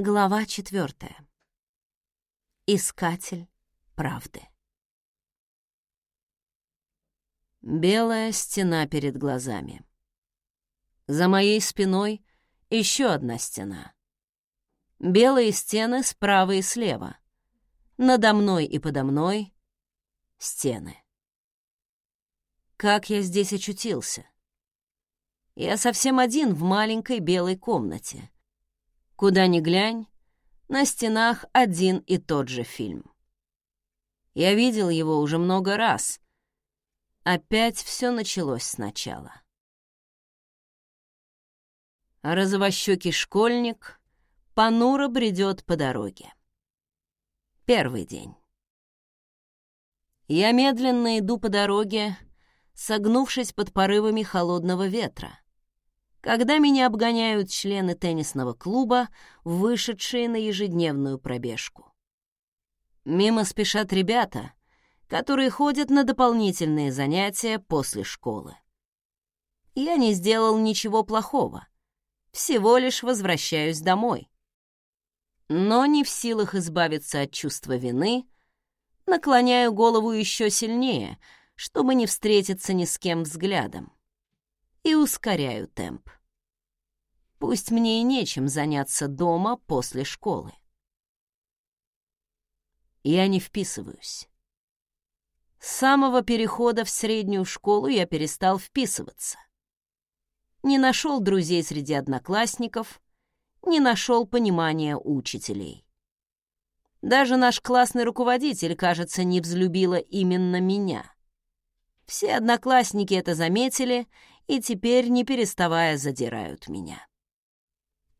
Глава четвертая. Искатель правды. Белая стена перед глазами. За моей спиной еще одна стена. Белые стены справа и слева. Надо мной и подо мной — стены. Как я здесь очутился? Я совсем один в маленькой белой комнате — Куда ни глянь, на стенах один и тот же фильм. Я видел его уже много раз. Опять все началось сначала. Розовощекий школьник понуро бредет по дороге. Первый день. Я медленно иду по дороге, согнувшись под порывами холодного ветра когда меня обгоняют члены теннисного клуба, вышедшие на ежедневную пробежку. Мимо спешат ребята, которые ходят на дополнительные занятия после школы. Я не сделал ничего плохого, всего лишь возвращаюсь домой. Но не в силах избавиться от чувства вины, наклоняю голову еще сильнее, чтобы не встретиться ни с кем взглядом и ускоряю темп. Пусть мне и нечем заняться дома после школы. Я не вписываюсь. С самого перехода в среднюю школу я перестал вписываться. Не нашел друзей среди одноклассников, не нашел понимания учителей. Даже наш классный руководитель, кажется, не взлюбила именно меня. Все одноклассники это заметили и теперь, не переставая, задирают меня.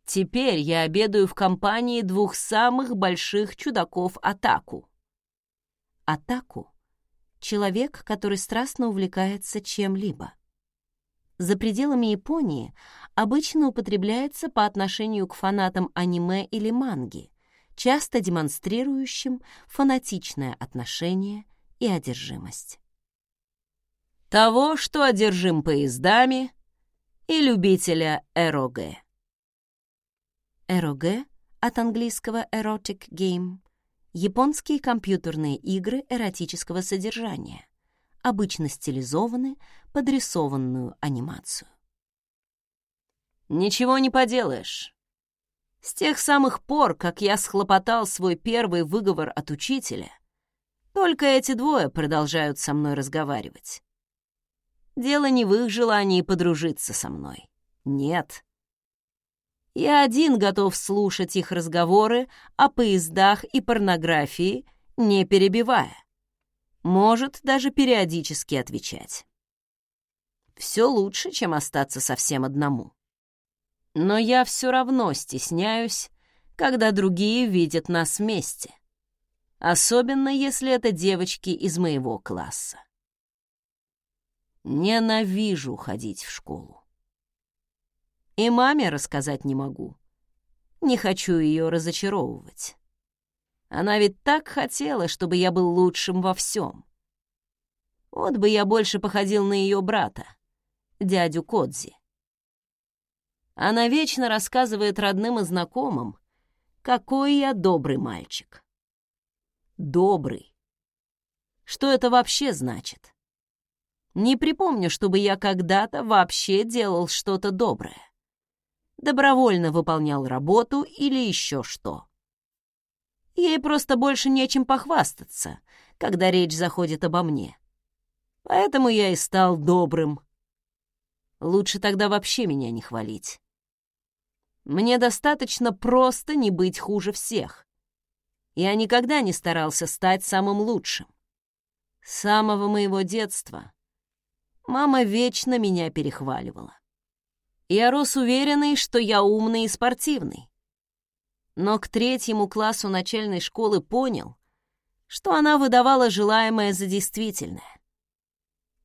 Теперь я обедаю в компании двух самых больших чудаков Атаку. Атаку — человек, который страстно увлекается чем-либо. За пределами Японии обычно употребляется по отношению к фанатам аниме или манги, часто демонстрирующим фанатичное отношение и одержимость того, что одержим поездами, и любителя эроге. Эроге от английского erotic game — японские компьютерные игры эротического содержания, обычно стилизованы под рисованную анимацию. Ничего не поделаешь. С тех самых пор, как я схлопотал свой первый выговор от учителя, только эти двое продолжают со мной разговаривать. Дело не в их желании подружиться со мной. Нет. Я один готов слушать их разговоры о поездах и порнографии, не перебивая. Может, даже периодически отвечать. Все лучше, чем остаться совсем одному. Но я все равно стесняюсь, когда другие видят нас вместе. Особенно, если это девочки из моего класса. Ненавижу ходить в школу. И маме рассказать не могу. Не хочу ее разочаровывать. Она ведь так хотела, чтобы я был лучшим во всем. Вот бы я больше походил на ее брата, дядю Кодзи. Она вечно рассказывает родным и знакомым, какой я добрый мальчик. Добрый. Что это вообще значит? Не припомню, чтобы я когда-то вообще делал что-то доброе. Добровольно выполнял работу или еще что. Ей просто больше нечем похвастаться, когда речь заходит обо мне. Поэтому я и стал добрым. Лучше тогда вообще меня не хвалить. Мне достаточно просто не быть хуже всех. Я никогда не старался стать самым лучшим. С самого моего детства Мама вечно меня перехваливала. Я рос уверенный, что я умный и спортивный. Но к третьему классу начальной школы понял, что она выдавала желаемое за действительное.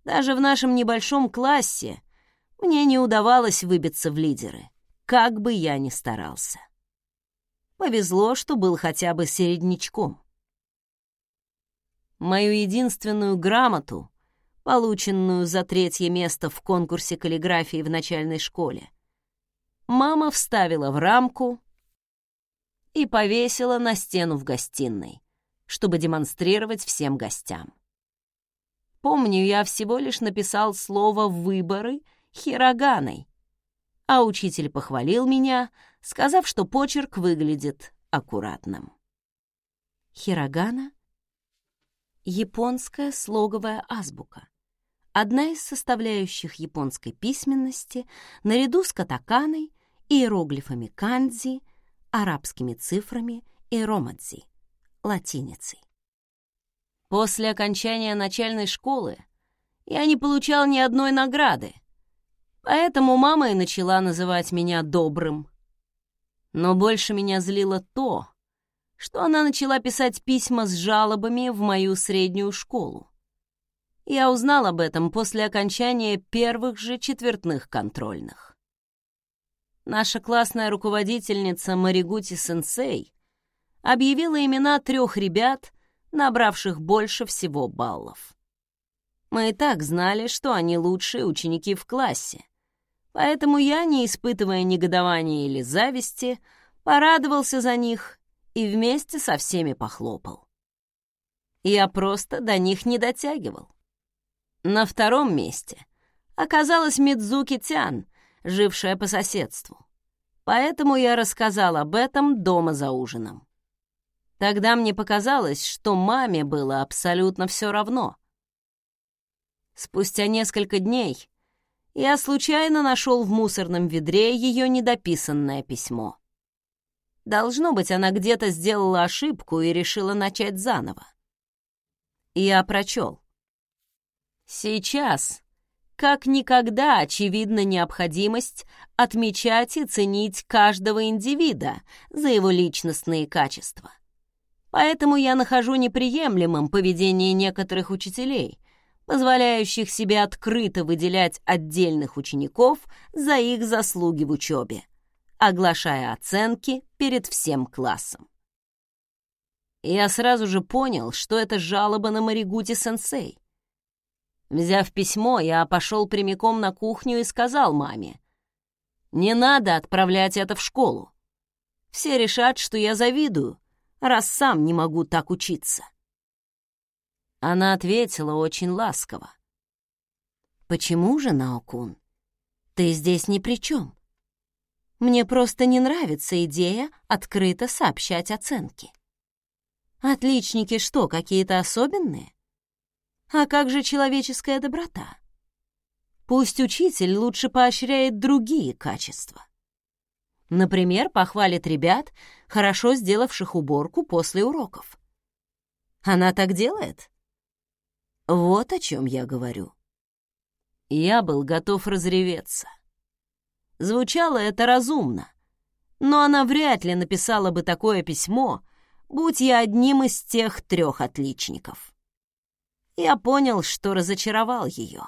Даже в нашем небольшом классе мне не удавалось выбиться в лидеры, как бы я ни старался. Повезло, что был хотя бы середнячком. Мою единственную грамоту полученную за третье место в конкурсе каллиграфии в начальной школе. Мама вставила в рамку и повесила на стену в гостиной, чтобы демонстрировать всем гостям. Помню, я всего лишь написал слово «выборы» хироганой, а учитель похвалил меня, сказав, что почерк выглядит аккуратным. Хирогана — японская слоговая азбука, одна из составляющих японской письменности наряду с катаканой, иероглифами кандзи, арабскими цифрами и ромадзи, латиницей. После окончания начальной школы я не получал ни одной награды, поэтому мама и начала называть меня добрым. Но больше меня злило то, что она начала писать письма с жалобами в мою среднюю школу. Я узнал об этом после окончания первых же четвертных контрольных. Наша классная руководительница Маригути-сенсей объявила имена трех ребят, набравших больше всего баллов. Мы и так знали, что они лучшие ученики в классе, поэтому я, не испытывая негодования или зависти, порадовался за них и вместе со всеми похлопал. Я просто до них не дотягивал. На втором месте оказалась Мидзуки Тян, жившая по соседству. Поэтому я рассказал об этом дома за ужином. Тогда мне показалось, что маме было абсолютно все равно. Спустя несколько дней я случайно нашел в мусорном ведре ее недописанное письмо. Должно быть, она где-то сделала ошибку и решила начать заново. Я прочел. Сейчас, как никогда, очевидна необходимость отмечать и ценить каждого индивида за его личностные качества. Поэтому я нахожу неприемлемым поведение некоторых учителей, позволяющих себе открыто выделять отдельных учеников за их заслуги в учебе, оглашая оценки перед всем классом. Я сразу же понял, что это жалоба на Маригути-сенсей. Взяв письмо, я пошел прямиком на кухню и сказал маме, «Не надо отправлять это в школу. Все решат, что я завидую, раз сам не могу так учиться?» Она ответила очень ласково. «Почему же, Наокун? Ты здесь ни при чем. Мне просто не нравится идея открыто сообщать оценки. Отличники что, какие-то особенные? А как же человеческая доброта? Пусть учитель лучше поощряет другие качества. Например, похвалит ребят, хорошо сделавших уборку после уроков. Она так делает? Вот о чем я говорю. Я был готов разреветься. Звучало это разумно, но она вряд ли написала бы такое письмо, будь я одним из тех трех отличников. Я понял, что разочаровал ее.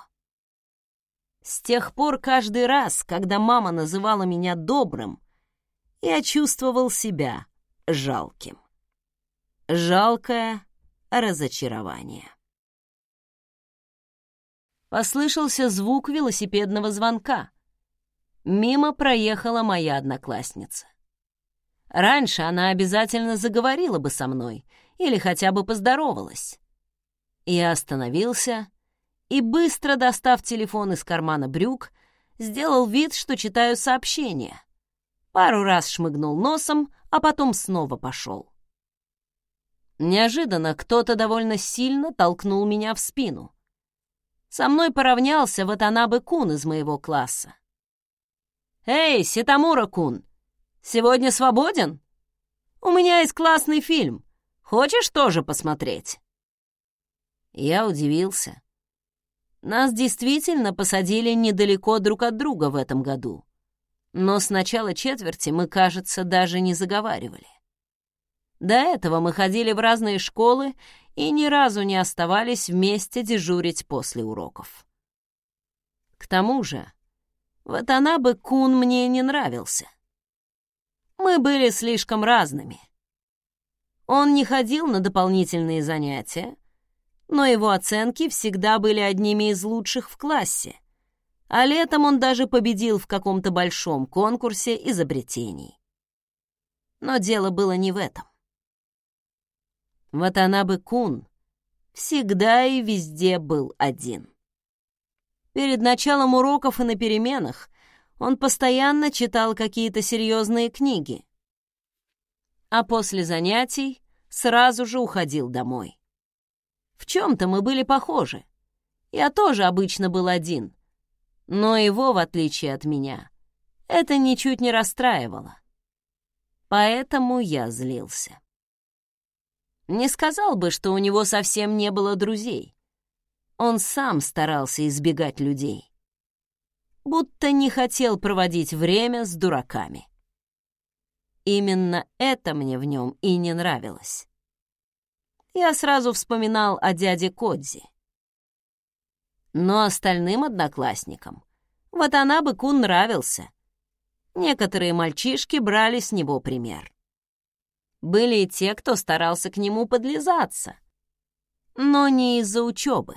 С тех пор каждый раз, когда мама называла меня добрым, я чувствовал себя жалким. Жалкое разочарование. Послышался звук велосипедного звонка. Мимо проехала моя одноклассница. Раньше она обязательно заговорила бы со мной или хотя бы поздоровалась. Я остановился и, быстро достав телефон из кармана брюк, сделал вид, что читаю сообщение, пару раз шмыгнул носом, а потом снова пошел. Неожиданно кто-то довольно сильно толкнул меня в спину. Со мной поравнялся Ватанабе-кун из моего класса. «Эй, Ситамура-кун, сегодня свободен? У меня есть классный фильм. Хочешь тоже посмотреть?» Я удивился. Нас действительно посадили недалеко друг от друга в этом году но с начала четверти мы, кажется, даже не заговаривали. До этого мы ходили в разные школы и ни разу не оставались вместе дежурить после уроков. К тому же, Ватанабе Кун мне не нравился. Мы были слишком разными. Он не ходил на дополнительные занятия, но его оценки всегда были одними из лучших в классе, а летом он даже победил в каком-то большом конкурсе изобретений. Но дело было не в этом. Ватанабе Кун всегда и везде был один. Перед началом уроков и на переменах он постоянно читал какие-то серьезные книги, а после занятий сразу же уходил домой. В чем-то мы были похожи. Я тоже обычно был один, но его, в отличие от меня, это ничуть не расстраивало. Поэтому я злился. Не сказал бы, что у него совсем не было друзей. Он сам старался избегать людей. Будто не хотел проводить время с дураками. Именно это мне в нем и не нравилось. Я сразу вспоминал о дяде Кодзи. Но остальным одноклассникам Ватанабе Кун нравился. Некоторые мальчишки брали с него пример. Были и те, кто старался к нему подлизаться. Но не из-за учебы,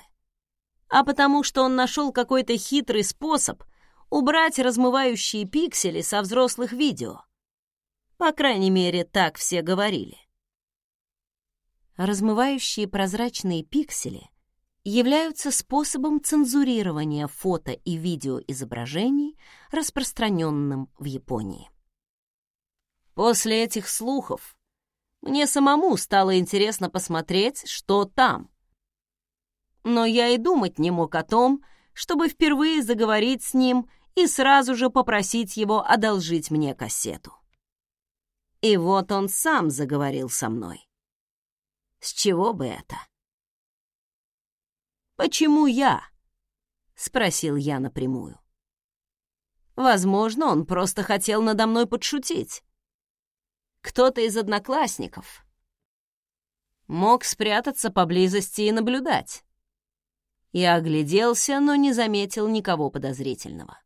а потому что он нашел какой-то хитрый способ убрать размывающие пиксели со взрослых видео. По крайней мере, так все говорили. Размывающие прозрачные пиксели являются способом цензурирования фото и видеоизображений, распространенным в Японии. После этих слухов мне самому стало интересно посмотреть, что там. Но я и думать не мог о том, чтобы впервые заговорить с ним и сразу же попросить его одолжить мне кассету. И вот он сам заговорил со мной. С чего бы это? «Почему я?» — спросил я напрямую. Возможно, он просто хотел надо мной подшутить кто-то из одноклассников. Мог спрятаться поблизости и наблюдать. Я огляделся, но не заметил никого подозрительного.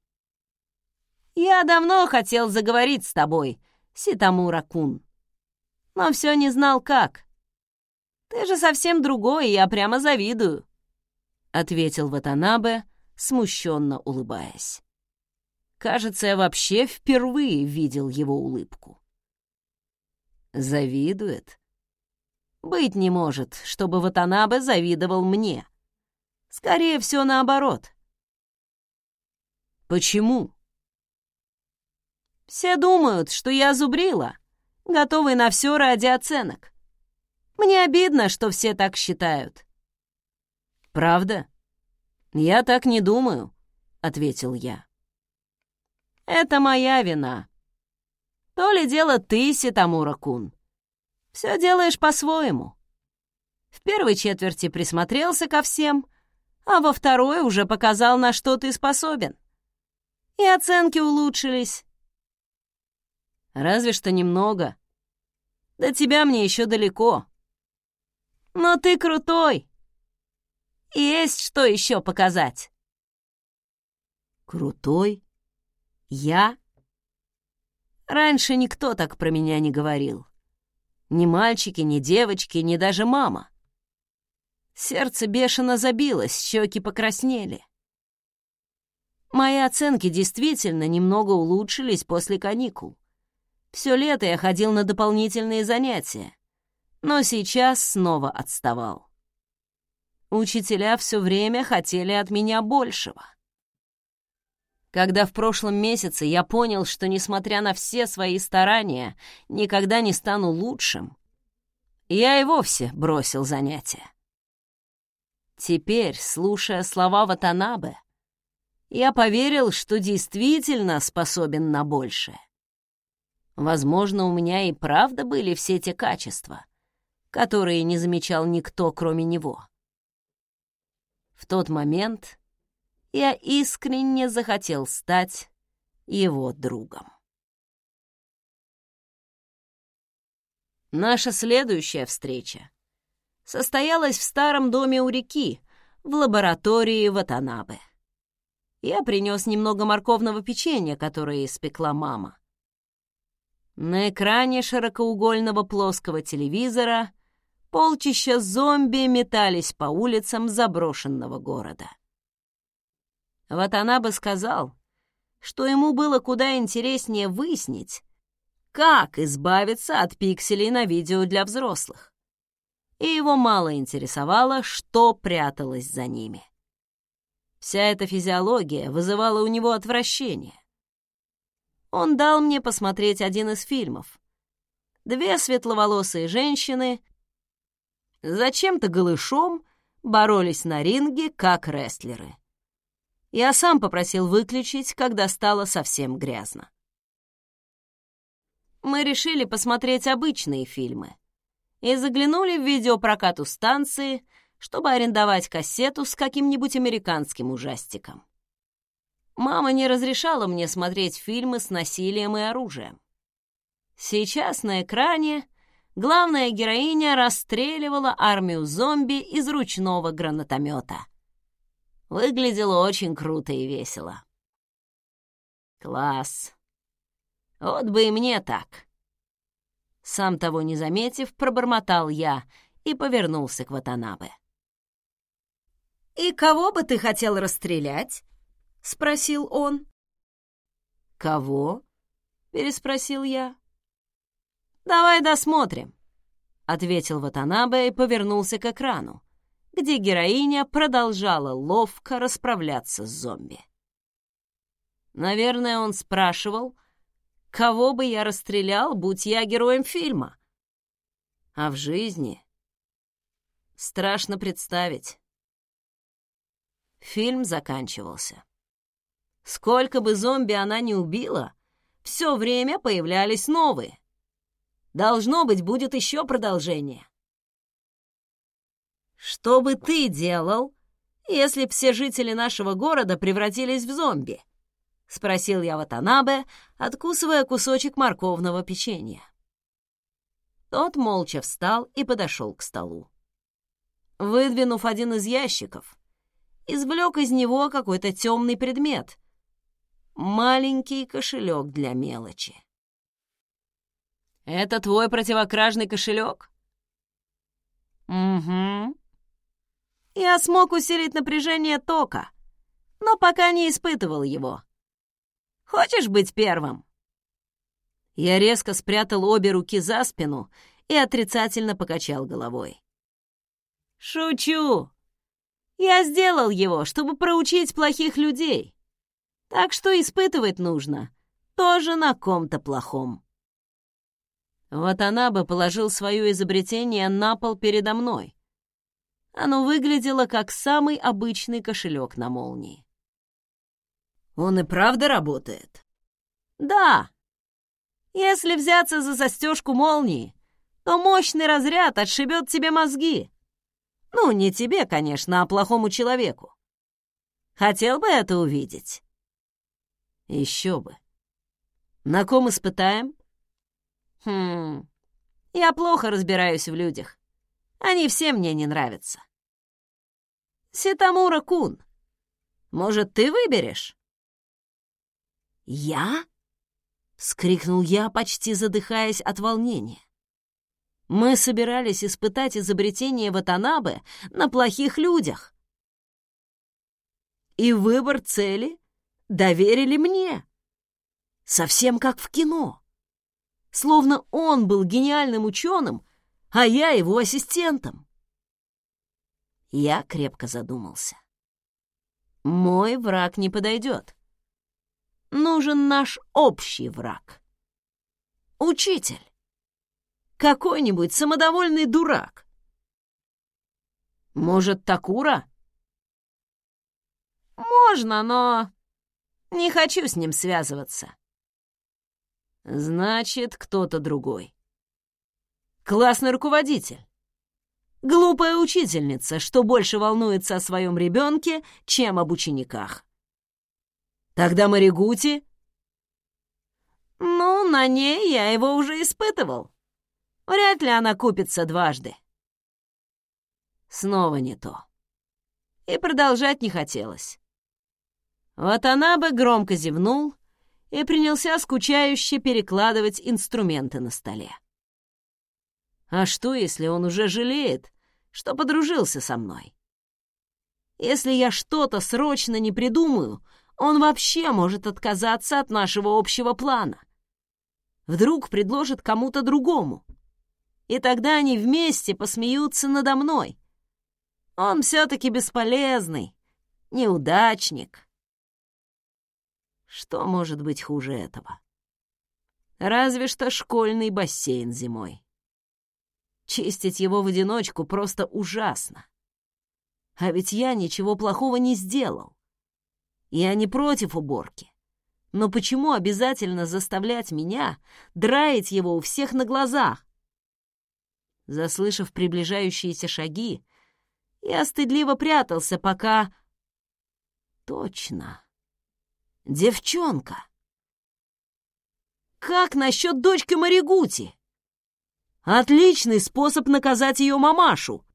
«Я давно хотел заговорить с тобой, Ситамура-кун, но все не знал, как. Ты же совсем другой, я прямо завидую», — ответил Ватанабе, смущенно улыбаясь. Кажется, я вообще впервые видел его улыбку. Завидует? Быть не может, чтобы Ватанабе завидовал мне. Скорее всего, наоборот. Почему? Все думают, что я зубрила, готовый на все ради оценок. Мне обидно, что все так считают. Правда? Я так не думаю, ответил я. Это моя вина. То ли дело ты, Ситамура-кун. Все делаешь по-своему. В первой четверти присмотрелся ко всем, а во второй уже показал, на что ты способен. И оценки улучшились. Разве что немного. До тебя мне еще далеко. Но ты крутой. Есть что еще показать. Крутой? Я? Раньше никто так про меня не говорил. Ни мальчики, ни девочки, ни даже мама. Сердце бешено забилось, щеки покраснели. Мои оценки действительно немного улучшились после каникул. Все лето я ходил на дополнительные занятия, но сейчас снова отставал. Учителя все время хотели от меня большего. Когда в прошлом месяце я понял, что, несмотря на все свои старания, никогда не стану лучшим, я и вовсе бросил занятия. Теперь, слушая слова Ватанабе, я поверил, что действительно способен на большее. Возможно, у меня и правда были все те качества, которые не замечал никто, кроме него. В тот момент я искренне захотел стать его другом. Наша следующая встреча состоялась в старом доме у реки, в лаборатории Ватанабе. Я принес немного морковного печенья, которое испекла мама. На экране широкоугольного плоского телевизора полчища зомби метались по улицам заброшенного города. Ватанабе сказал, что ему было куда интереснее выяснить, как избавиться от пикселей на видео для взрослых. И его мало интересовало, что пряталось за ними. Вся эта физиология вызывала у него отвращение. Он дал мне посмотреть один из фильмов. Две светловолосые женщины зачем-то голышом боролись на ринге, как рестлеры. Я сам попросил выключить, когда стало совсем грязно. Мы решили посмотреть обычные фильмы и заглянули в видеопрокат у станции, чтобы арендовать кассету с каким-нибудь американским ужастиком. Мама не разрешала мне смотреть фильмы с насилием и оружием. Сейчас на экране главная героиня расстреливала армию зомби из ручного гранатомета. Выглядело очень круто и весело. Класс. Вот бы и мне так. Сам того не заметив, пробормотал я и повернулся к Ватанабе. «И кого бы ты хотел расстрелять?» — спросил он. «Кого?» — переспросил я. «Давай досмотрим», — ответил Ватанабе и повернулся к экрану, где героиня продолжала ловко расправляться с зомби. Наверное, он спрашивал, кого бы я расстрелял, будь я героем фильма. А в жизни страшно представить. Фильм заканчивался. Сколько бы зомби она ни убила, все время появлялись новые. Должно быть, будет еще продолжение. Что бы ты делал, если все жители нашего города превратились в зомби? — спросил я Ватанабе, откусывая кусочек морковного печенья. Тот молча встал и подошел к столу. Выдвинув один из ящиков, извлек из него какой-то темный предмет. Маленький кошелек для мелочи. «Это твой противокражный кошелек?» «Угу». Я смог усилить напряжение тока, но пока не испытывал его. Хочешь быть первым?» Я резко спрятал обе руки за спину и отрицательно покачал головой. «Шучу! Я сделал его, чтобы проучить плохих людей. Так что испытывать нужно тоже на ком-то плохом». Вот она бы положил свое изобретение на пол передо мной. Оно выглядело как самый обычный кошелек на молнии. Он и правда работает? Да. Если взяться за застежку молнии, то мощный разряд отшибет тебе мозги. Ну, не тебе, конечно, а плохому человеку. Хотел бы это увидеть? Еще бы. На ком испытаем? Хм, я плохо разбираюсь в людях. Они все мне не нравятся. Ситамура Кун, может, ты выберешь? «Я?» — вскрикнул я, почти задыхаясь от волнения. «Мы собирались испытать изобретение Ватанабе на плохих людях. И выбор цели доверили мне. Совсем как в кино. Словно он был гениальным ученым, а я его ассистентом. Я крепко задумался. Мой враг не подойдет нужен наш общий враг. Учитель. Какой-нибудь самодовольный дурак. Может, Такура? Можно, но не хочу с ним связываться. Значит, кто-то другой. Классный руководитель. Глупая учительница, что больше волнуется о своем ребенке, чем об учениках. Тогда Маригути? Ну, на ней я его уже испытывал. Вряд ли она купится дважды. Снова не то. И продолжать не хотелось. Вот она бы громко зевнул и принялся скучающе перекладывать инструменты на столе. А что, если он уже жалеет, что подружился со мной? Если я что-то срочно не придумаю, он вообще может отказаться от нашего общего плана. Вдруг предложит кому-то другому. И тогда они вместе посмеются надо мной. Он все-таки бесполезный, неудачник. Что может быть хуже этого? Разве что школьный бассейн зимой. Чистить его в одиночку просто ужасно. А ведь я ничего плохого не сделал. Я не против уборки. Но почему обязательно заставлять меня драить его у всех на глазах? Заслышав приближающиеся шаги, я стыдливо прятался, пока... Точно. Девчонка. Как насчет дочки Маригути? Отличный способ наказать ее мамашу,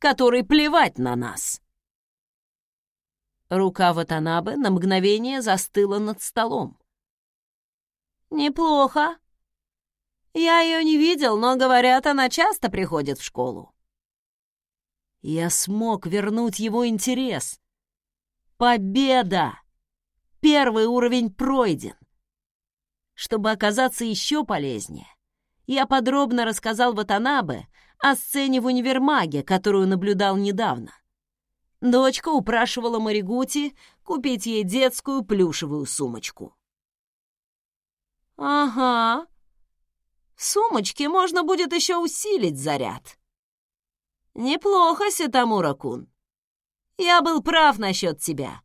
который плевать на нас. Рука Ватанабе на мгновение застыла над столом. «Неплохо. Я ее не видел, но, говорят, она часто приходит в школу». Я смог вернуть его интерес. Победа! Первый уровень пройден. Чтобы оказаться еще полезнее, я подробно рассказал Ватанабе о сцене в универмаге, которую наблюдал недавно. Дочка упрашивала Маригути купить ей детскую плюшевую сумочку. «Ага. В сумочке можно будет еще усилить заряд». «Неплохо, Ситамура-кун. Я был прав насчет тебя.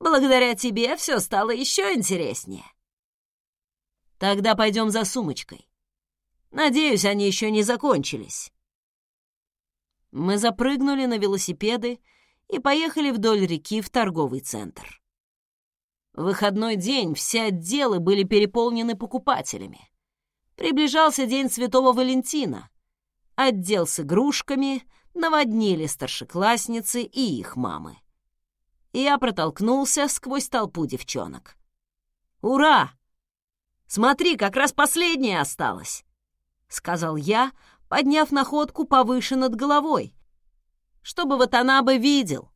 Благодаря тебе все стало еще интереснее». «Тогда пойдем за сумочкой. Надеюсь, они еще не закончились». Мы запрыгнули на велосипеды и поехали вдоль реки в торговый центр. В выходной день все отделы были переполнены покупателями. Приближался День Святого Валентина. Отдел с игрушками наводнили старшеклассницы и их мамы. Я протолкнулся сквозь толпу девчонок. «Ура! Смотри, как раз последняя осталась!» — сказал я, подняв находку повыше над головой, чтобы Ватанаба видел,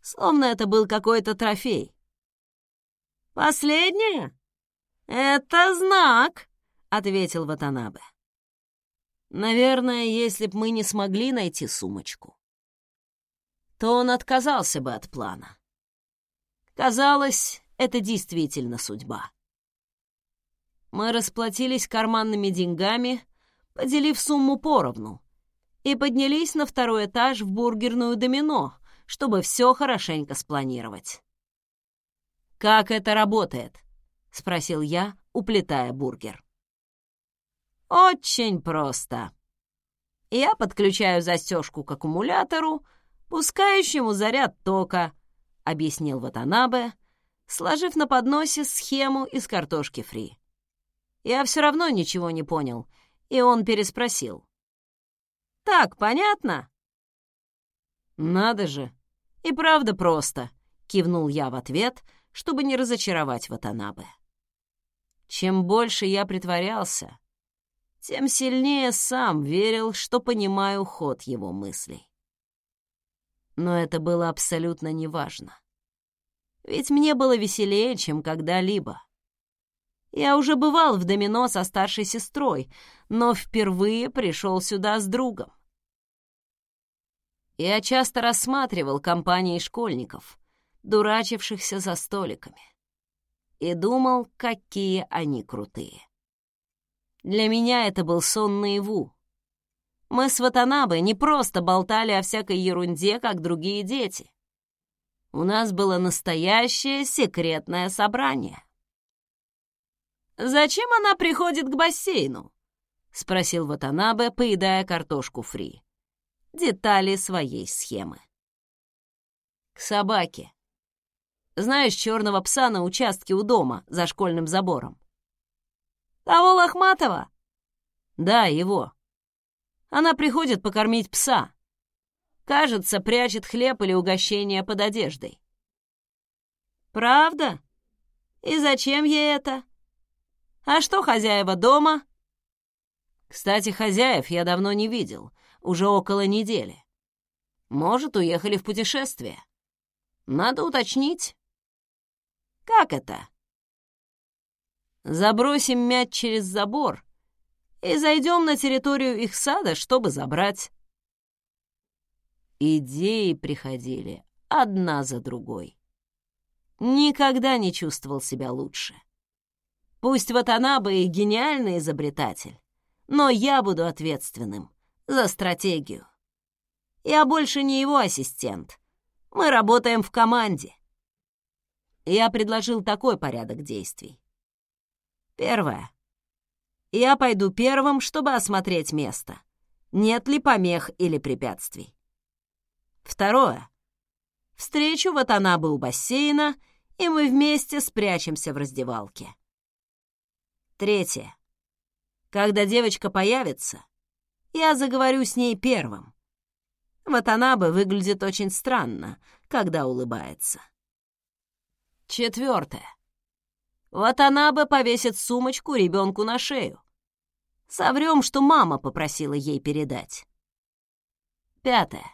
словно это был какой-то трофей. «Последняя? Это знак», — ответил Ватанабе. Наверное, если б мы не смогли найти сумочку, то он отказался бы от плана. Казалось, это действительно судьба. Мы расплатились карманными деньгами, поделив сумму поровну, и поднялись на второй этаж в бургерную домино, чтобы все хорошенько спланировать. «Как это работает?» — спросил я, уплетая бургер. «Очень просто. Я подключаю застежку к аккумулятору, пускающему заряд тока», — объяснил Ватанабе, сложив на подносе схему из картошки фри. Я все равно ничего не понял, и он переспросил. Так понятно?» «Надо же! И правда просто!» — кивнул я в ответ, чтобы не разочаровать Ватанабе. Чем больше я притворялся, тем сильнее сам верил, что понимаю ход его мыслей. Но это было абсолютно неважно. Ведь мне было веселее, чем когда-либо. Я уже бывал в домино со старшей сестрой, но впервые пришел сюда с другом. Я часто рассматривал компании школьников, дурачившихся за столиками, и думал, какие они крутые. Для меня это был сон наяву. Мы с Ватанабе не просто болтали о всякой ерунде, как другие дети. У нас было настоящее секретное собрание. «Зачем она приходит к бассейну?» — спросил Ватанабе, поедая картошку фри. Детали своей схемы. К собаке. Знаешь черного пса на участке у дома за школьным забором? Того лохматого? Да, его. Она приходит покормить пса. Кажется, прячет хлеб или угощение под одеждой. Правда? И зачем ей это? А что хозяева дома? Кстати, хозяев я давно не видел, уже около недели. Может, уехали в путешествие. Надо уточнить. Как это? Забросим мяч через забор и зайдем на территорию их сада, чтобы забрать. Идеи приходили одна за другой. Никогда не чувствовал себя лучше. Пусть Ватанаба и гениальный изобретатель, но я буду ответственным за стратегию. Я больше не его ассистент. Мы работаем в команде. Я предложил такой порядок действий. Первое. Я пойду первым, чтобы осмотреть место. Нет ли помех или препятствий. Второе. Встречу Ватанабы у бассейна, и мы вместе спрячемся в раздевалке. Третье. Когда девочка появится, я заговорю с ней первым. Ватанабе выглядит очень странно, когда улыбается. Четвертое. Ватанабе повесит сумочку ребенку на шею. Соврем, что мама попросила ей передать. Пятое.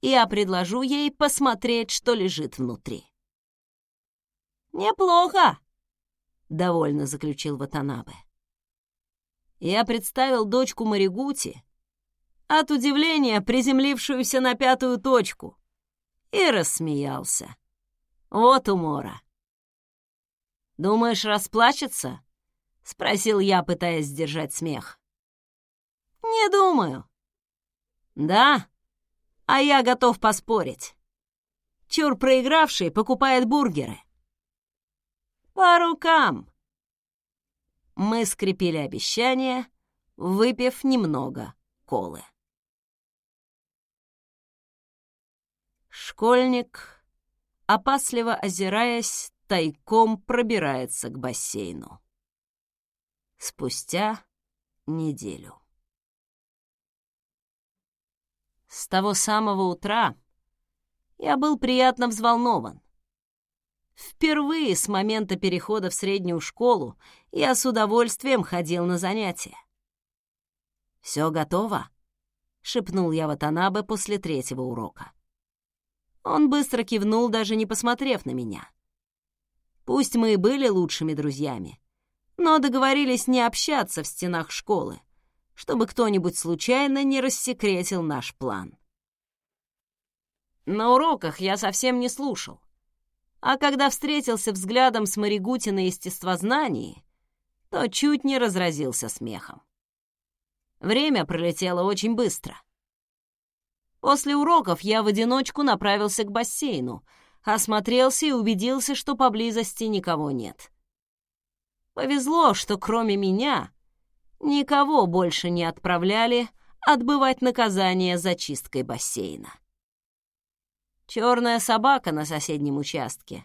Я предложу ей посмотреть, что лежит внутри. «Неплохо», — довольно заключил Ватанабе. Я представил дочку Маригути, от удивления приземлившуюся на пятую точку, и рассмеялся. Вот умора. «Думаешь, расплачется?» — спросил я, пытаясь сдержать смех. «Не думаю». «Да? А я готов поспорить. Чур проигравший покупает бургеры». «По рукам!» Мы скрепили обещание, выпив немного колы. Школьник, опасливо озираясь, тайком пробирается к бассейну. Спустя неделю. С того самого утра я был приятно взволнован. Впервые с момента перехода в среднюю школу я с удовольствием ходил на занятия. «Все готово?» — шепнул я Ватанабе после третьего урока. Он быстро кивнул, даже не посмотрев на меня. Пусть мы и были лучшими друзьями, но договорились не общаться в стенах школы, чтобы кто-нибудь случайно не рассекретил наш план. На уроках я совсем не слушал. А когда встретился взглядом с Маригути на естествознании, то чуть не разразился смехом. Время пролетело очень быстро. После уроков я в одиночку направился к бассейну, осмотрелся и убедился, что поблизости никого нет. Повезло, что кроме меня никого больше не отправляли отбывать наказание за чисткой бассейна. Черная собака на соседнем участке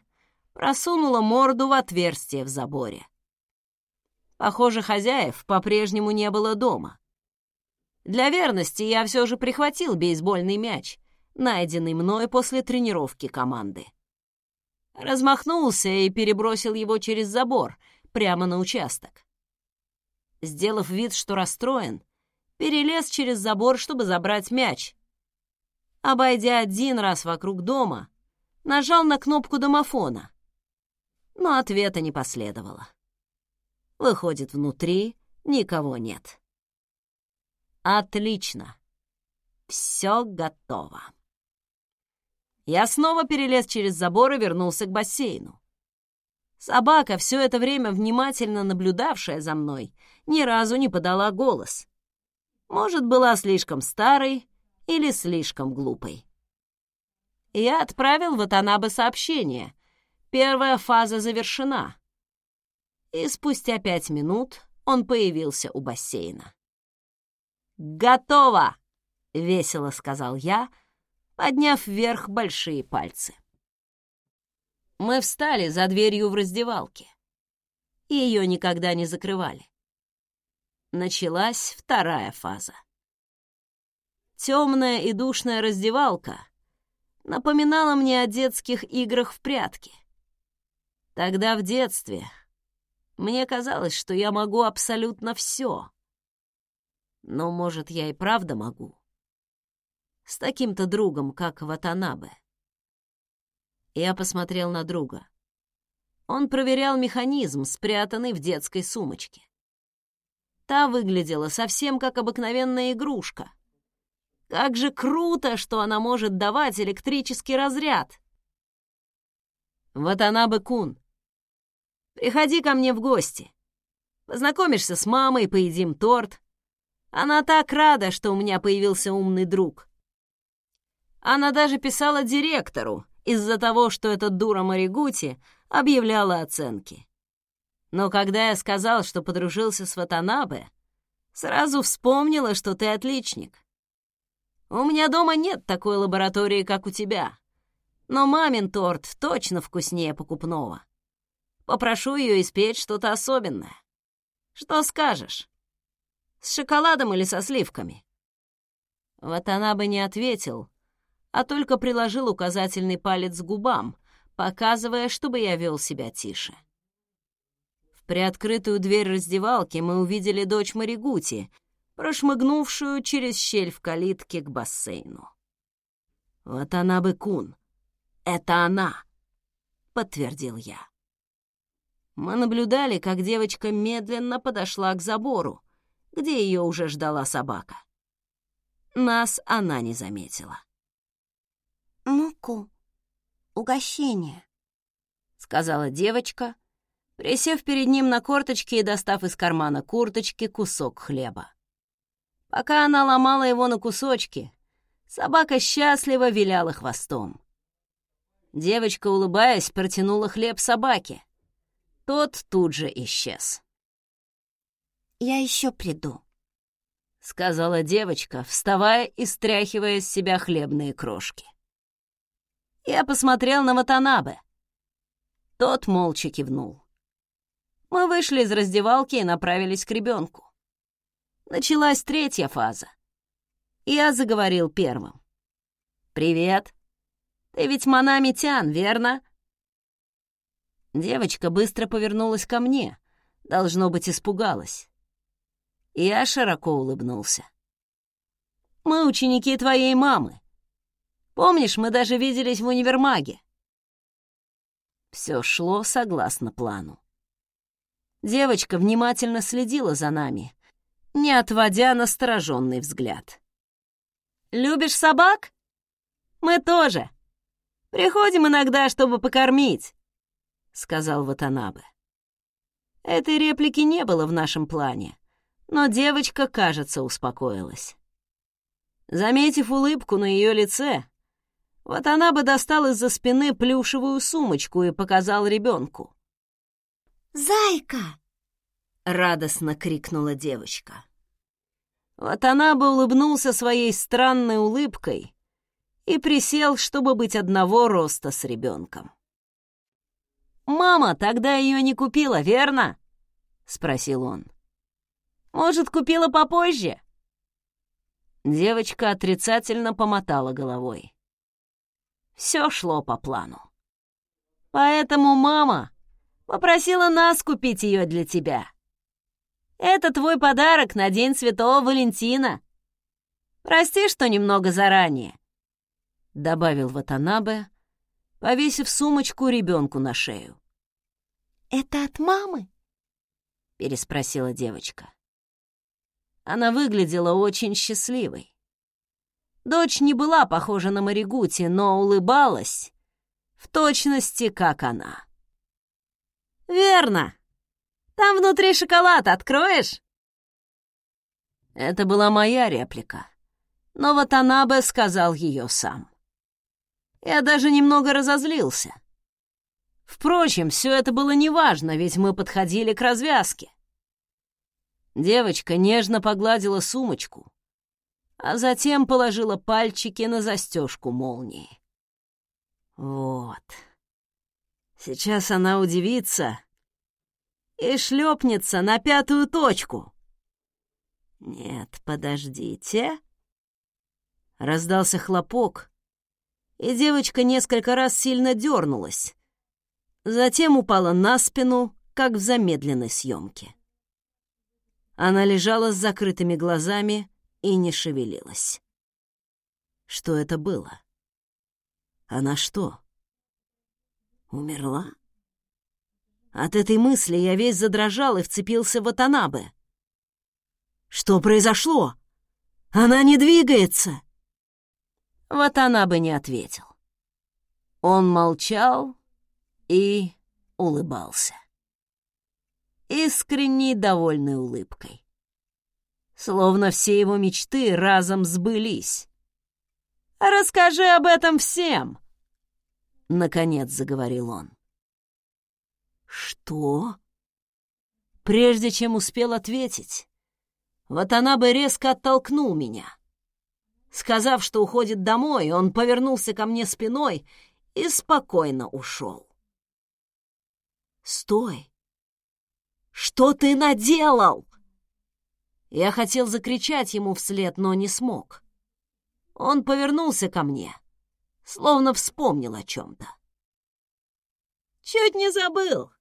просунула морду в отверстие в заборе. Похоже, хозяев по-прежнему не было дома. Для верности я все же прихватил бейсбольный мяч, найденный мной после тренировки команды. Размахнулся и перебросил его через забор, прямо на участок. Сделав вид, что расстроен, перелез через забор, чтобы забрать мяч, обойдя один раз вокруг дома, нажал на кнопку домофона. Но ответа не последовало. Выходит, внутри никого нет. Отлично. Все готово. Я снова перелез через забор и вернулся к бассейну. Собака, все это время внимательно наблюдавшая за мной, ни разу не подала голос. Может, была слишком старой или слишком глупой. Я отправил в Атанабе сообщение. Первая фаза завершена. И спустя пять минут он появился у бассейна. «Готово!» — весело сказал я, подняв вверх большие пальцы. Мы встали за дверью в раздевалке. Ее никогда не закрывали. Началась вторая фаза. Темная и душная раздевалка напоминала мне о детских играх в прятки. Тогда в детстве мне казалось, что я могу абсолютно все. Но, может, я и правда могу. С таким-то другом, как Ватанабе. Я посмотрел на друга. Он проверял механизм, спрятанный в детской сумочке. Та выглядела совсем как обыкновенная игрушка. Как же круто, что она может давать электрический разряд. Бы Кун. Приходи ко мне в гости. Познакомишься с мамой, поедим торт. Она так рада, что у меня появился умный друг. Она даже писала директору из-за того, что эта дура Маригути объявляла оценки. Но когда я сказал, что подружился с Ватанабе, сразу вспомнила, что ты отличник. У меня дома нет такой лаборатории, как у тебя. Но мамин торт точно вкуснее покупного. Попрошу ее испечь что-то особенное. Что скажешь? С шоколадом или со сливками?» Вот она бы не ответил, а только приложил указательный палец к губам, показывая, чтобы я вел себя тише. В приоткрытую дверь раздевалки мы увидели дочь Маригути, прошмыгнувшую через щель в калитке к бассейну. «Вот она бы кун! Это она!» — подтвердил я. Мы наблюдали, как девочка медленно подошла к забору, где ее уже ждала собака. Нас она не заметила. «Муку, угощение», — сказала девочка, присев перед ним на корточки и достав из кармана курточки кусок хлеба. Пока она ломала его на кусочки, собака счастливо виляла хвостом. Девочка, улыбаясь, протянула хлеб собаке. Тот тут же исчез. «Я еще приду», — сказала девочка, вставая и стряхивая с себя хлебные крошки. Я посмотрел на Ватанабе. Тот молча кивнул. Мы вышли из раздевалки и направились к ребенку. Началась третья фаза. Я заговорил первым. «Привет. Ты ведь Манами Тян, верно?» Девочка быстро повернулась ко мне. Должно быть, испугалась. Я широко улыбнулся. «Мы ученики твоей мамы. Помнишь, мы даже виделись в универмаге?» Все шло согласно плану. Девочка внимательно следила за нами, не отводя настороженный взгляд. «Любишь собак? Мы тоже. Приходим иногда, чтобы покормить сказал Ватанабе. Этой реплики не было в нашем плане, но девочка, кажется, успокоилась. Заметив улыбку на ее лице, Ватанабе достал из-за спины плюшевую сумочку и показал ребенку. «Зайка!» — радостно крикнула девочка. Ватанабе улыбнулся своей странной улыбкой и присел, чтобы быть одного роста с ребенком. «Мама тогда ее не купила, верно?» — спросил он. «Может, купила попозже?» Девочка отрицательно помотала головой. Все шло по плану. Поэтому мама попросила нас купить ее для тебя. Это твой подарок на День Святого Валентина. Прости, что немного заранее», — добавил Ватанабе, повесив сумочку ребенку на шею. «Это от мамы?» — переспросила девочка. Она выглядела очень счастливой. Дочь не была похожа на Маригути, но улыбалась в точности, как она. «Верно! Там внутри шоколад, откроешь?» Это была моя реплика, но вот бы сказал ее сам. Я даже немного разозлился. Впрочем, все это было неважно, ведь мы подходили к развязке. Девочка нежно погладила сумочку, а затем положила пальчики на застежку молнии. Вот. Сейчас она удивится и шлепнется на пятую точку. Нет, подождите. Раздался хлопок, и девочка несколько раз сильно дернулась. Затем упала на спину, как в замедленной съемке. Она лежала с закрытыми глазами и не шевелилась. Что это было? Она что, умерла? От этой мысли я весь задрожал и вцепился в Атанабе. «Что произошло? Она не двигается!» Ватанабе не ответил. Он молчал и улыбался. Искренней довольной улыбкой. Словно все его мечты разом сбылись. «Расскажи об этом всем!» Наконец заговорил он. «Что?» Прежде чем успел ответить, Ватанабе резко оттолкнул меня. Сказав, что уходит домой, он повернулся ко мне спиной и спокойно ушел. «Стой! Что ты наделал?» Я хотел закричать ему вслед, но не смог. Он повернулся ко мне, словно вспомнил о чем-то. «Чуть не забыл.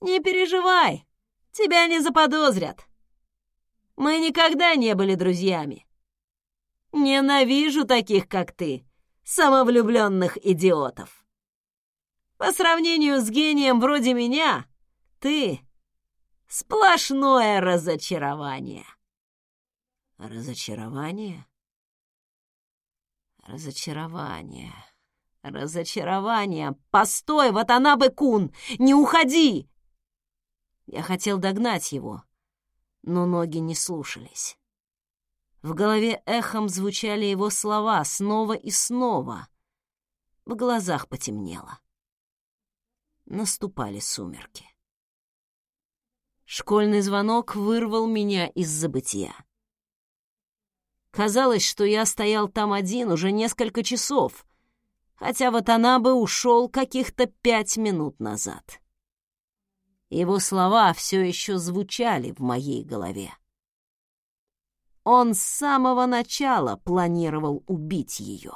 Не переживай, тебя не заподозрят. Мы никогда не были друзьями. Ненавижу таких, как ты, самовлюбленных идиотов. По сравнению с гением вроде меня, ты — сплошное разочарование. Разочарование? Разочарование. Разочарование. Постой, вот она бы кун! Не уходи! Я хотел догнать его, но ноги не слушались. В голове эхом звучали его слова снова и снова. В глазах потемнело. Наступали сумерки. Школьный звонок вырвал меня из забытия. Казалось, что я стоял там один уже несколько часов, хотя вот она бы ушел каких-то пять минут назад. Его слова все еще звучали в моей голове. Он с самого начала планировал убить ее.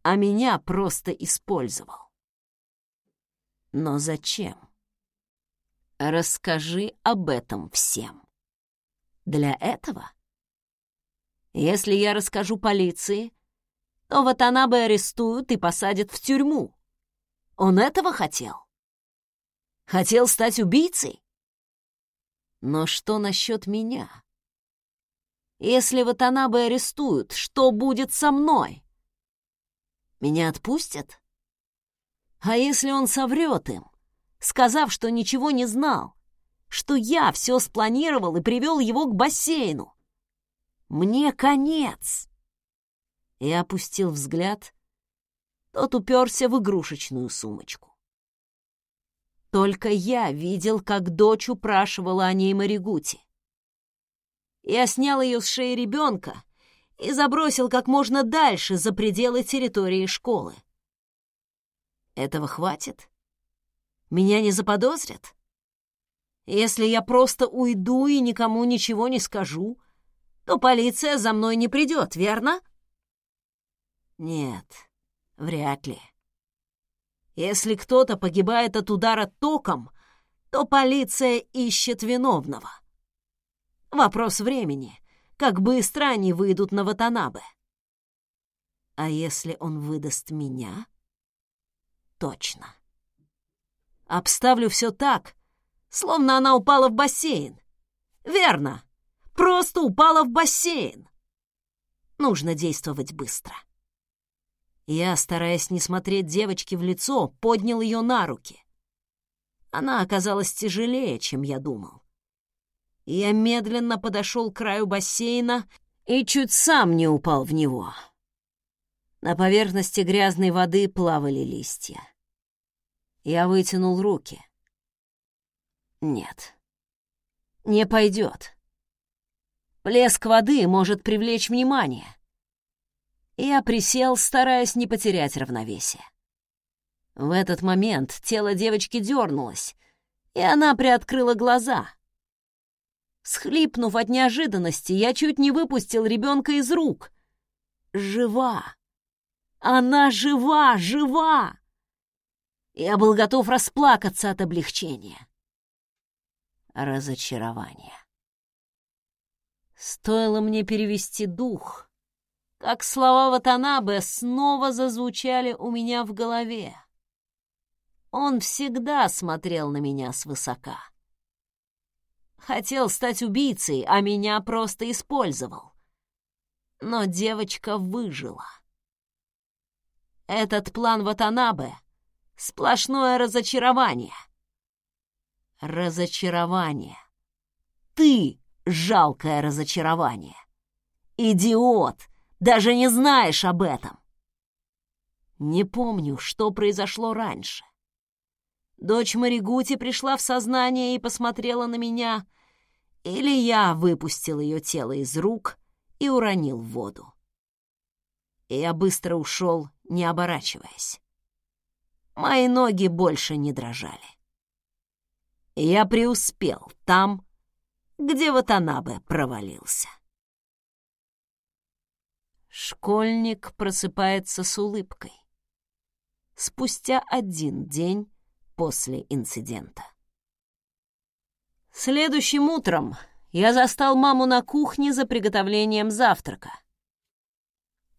А меня просто использовал. Но зачем? Расскажи об этом всем. Для этого? Если я расскажу полиции, то Ватанабе арестуют и посадят в тюрьму. Он этого хотел? Хотел стать убийцей? Но что насчет меня? Если Ватанабе арестуют, что будет со мной? Меня отпустят? А если он соврет им, сказав, что ничего не знал, что я все спланировал и привел его к бассейну? Мне конец. Я опустил взгляд. Тот уперся в игрушечную сумочку. Только я видел, как дочь упрашивала о ней Маригути. Я снял ее с шеи ребенка и забросил как можно дальше за пределы территории школы. Этого хватит? Меня не заподозрят? Если я просто уйду и никому ничего не скажу, то полиция за мной не придет, верно? Нет, вряд ли. Если кто-то погибает от удара током, то полиция ищет виновного. Вопрос времени, как быстро они выйдут на Ватанабе. А если он выдаст меня? Точно. Обставлю все так, словно она упала в бассейн. Верно, просто упала в бассейн. Нужно действовать быстро. Я, стараясь не смотреть девочке в лицо, поднял ее на руки. Она оказалась тяжелее, чем я думал. Я медленно подошел к краю бассейна и чуть сам не упал в него. На поверхности грязной воды плавали листья. Я вытянул руки. Нет, не пойдет. Плеск воды может привлечь внимание. Я присел, стараясь не потерять равновесие. В этот момент тело девочки дернулось, и она приоткрыла глаза — Схлипнув от неожиданности, я чуть не выпустил ребенка из рук. Жива! Она жива, жива! Я был готов расплакаться от облегчения. Разочарование. Стоило мне перевести дух, как слова Ватанабе снова зазвучали у меня в голове. Он всегда смотрел на меня свысока. Хотел стать убийцей, а меня просто использовал. Но девочка выжила. Этот план Ватанабе — сплошное разочарование. Разочарование. Ты — жалкое разочарование. Идиот! Даже не знаешь об этом. Не помню, что произошло раньше. Дочь Маригути пришла в сознание и посмотрела на меня, или я выпустил ее тело из рук и уронил в воду. Я быстро ушел, не оборачиваясь. Мои ноги больше не дрожали. Я преуспел там, где Ватанабе провалился. Школьник просыпается с улыбкой. Спустя один день после инцидента. Следующим утром я застал маму на кухне за приготовлением завтрака.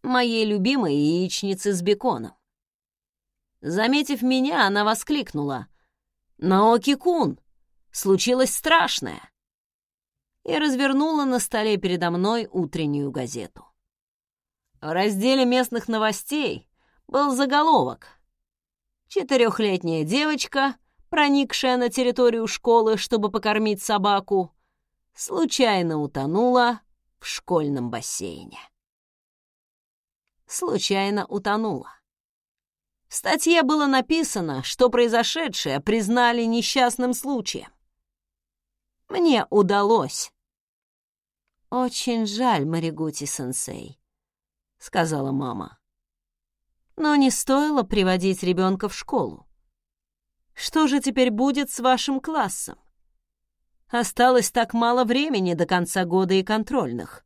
Моей любимой яичницы с беконом. Заметив меня, она воскликнула. «Наоки-кун, случилось страшное!» и развернула на столе передо мной утреннюю газету. В разделе местных новостей был заголовок Четырехлетняя девочка, проникшая на территорию школы, чтобы покормить собаку, случайно утонула в школьном бассейне. Случайно утонула. В статье было написано, что произошедшее признали несчастным случаем. Мне удалось. «Очень жаль, Маригути-сенсей», — сказала мама но не стоило приводить ребенка в школу. Что же теперь будет с вашим классом? Осталось так мало времени до конца года и контрольных.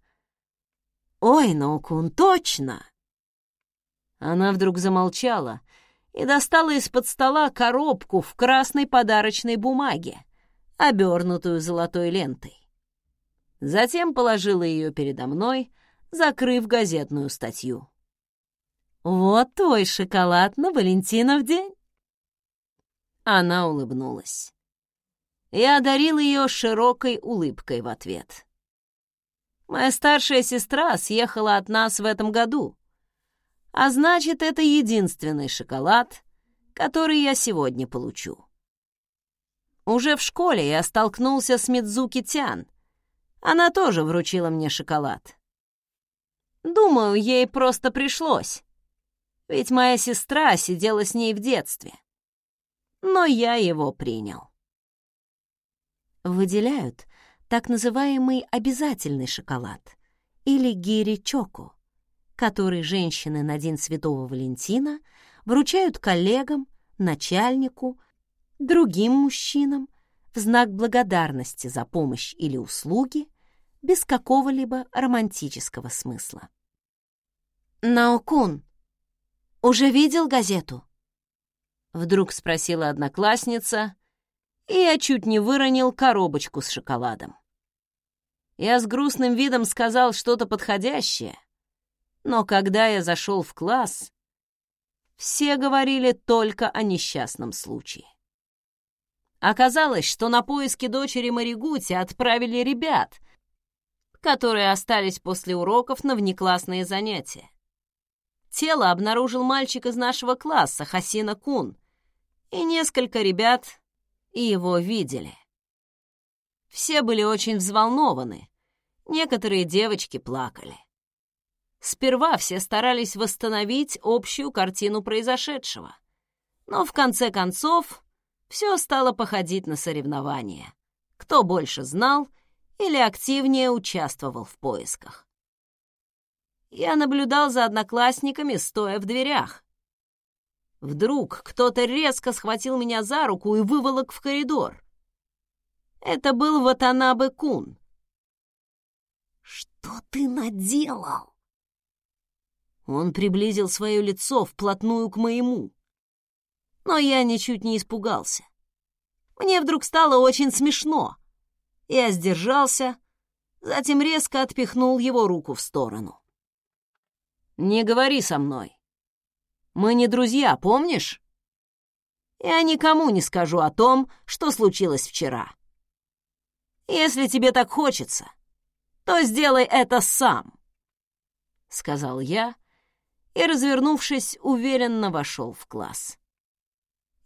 Ой, Наукун, точно! Она вдруг замолчала и достала из-под стола коробку в красной подарочной бумаге, обернутую золотой лентой. Затем положила ее передо мной, закрыв газетную статью. «Вот твой шоколад на Валентинов день!» Она улыбнулась. Я одарил ее широкой улыбкой в ответ. Моя старшая сестра съехала от нас в этом году, а значит, это единственный шоколад, который я сегодня получу. Уже в школе я столкнулся с Мидзуки Тян. Она тоже вручила мне шоколад. Думаю, ей просто пришлось ведь моя сестра сидела с ней в детстве. Но я его принял. Выделяют так называемый обязательный шоколад или гири-чоку, который женщины на День Святого Валентина вручают коллегам, начальнику, другим мужчинам в знак благодарности за помощь или услуги без какого-либо романтического смысла. «Наокун, уже видел газету?» Вдруг спросила одноклассница, и я чуть не выронил коробочку с шоколадом. Я с грустным видом сказал что-то подходящее, но когда я зашел в класс, все говорили только о несчастном случае. Оказалось, что на поиски дочери Маригути отправили ребят, которые остались после уроков на внеклассные занятия. Тело обнаружил мальчик из нашего класса, Хасина Кун, и несколько ребят его видели. Все были очень взволнованы, некоторые девочки плакали. Сперва все старались восстановить общую картину произошедшего, но в конце концов все стало походить на соревнования. Кто больше знал или активнее участвовал в поисках. Я наблюдал за одноклассниками, стоя в дверях. Вдруг кто-то резко схватил меня за руку и выволок в коридор. Это был Ватанабе Кун. «Что ты наделал?» Он приблизил свое лицо вплотную к моему. Но я ничуть не испугался. Мне вдруг стало очень смешно. Я сдержался, затем резко отпихнул его руку в сторону. Не говори со мной. Мы не друзья, помнишь? Я никому не скажу о том, что случилось вчера. Если тебе так хочется, то сделай это сам, — сказал я и, развернувшись, уверенно вошел в класс.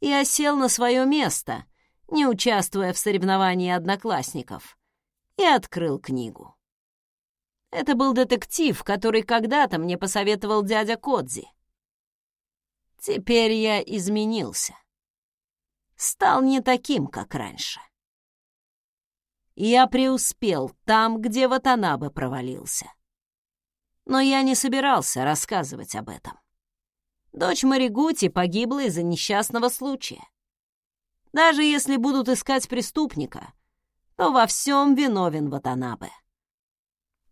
Я сел на свое место, не участвуя в соревновании одноклассников, и открыл книгу. Это был детектив, который когда-то мне посоветовал дядя Кодзи. Теперь я изменился. Стал не таким, как раньше. Я преуспел там, где Ватанабе провалился. Но я не собирался рассказывать об этом. Дочь Маригути погибла из-за несчастного случая. Даже если будут искать преступника, то во всем виновен Ватанабе.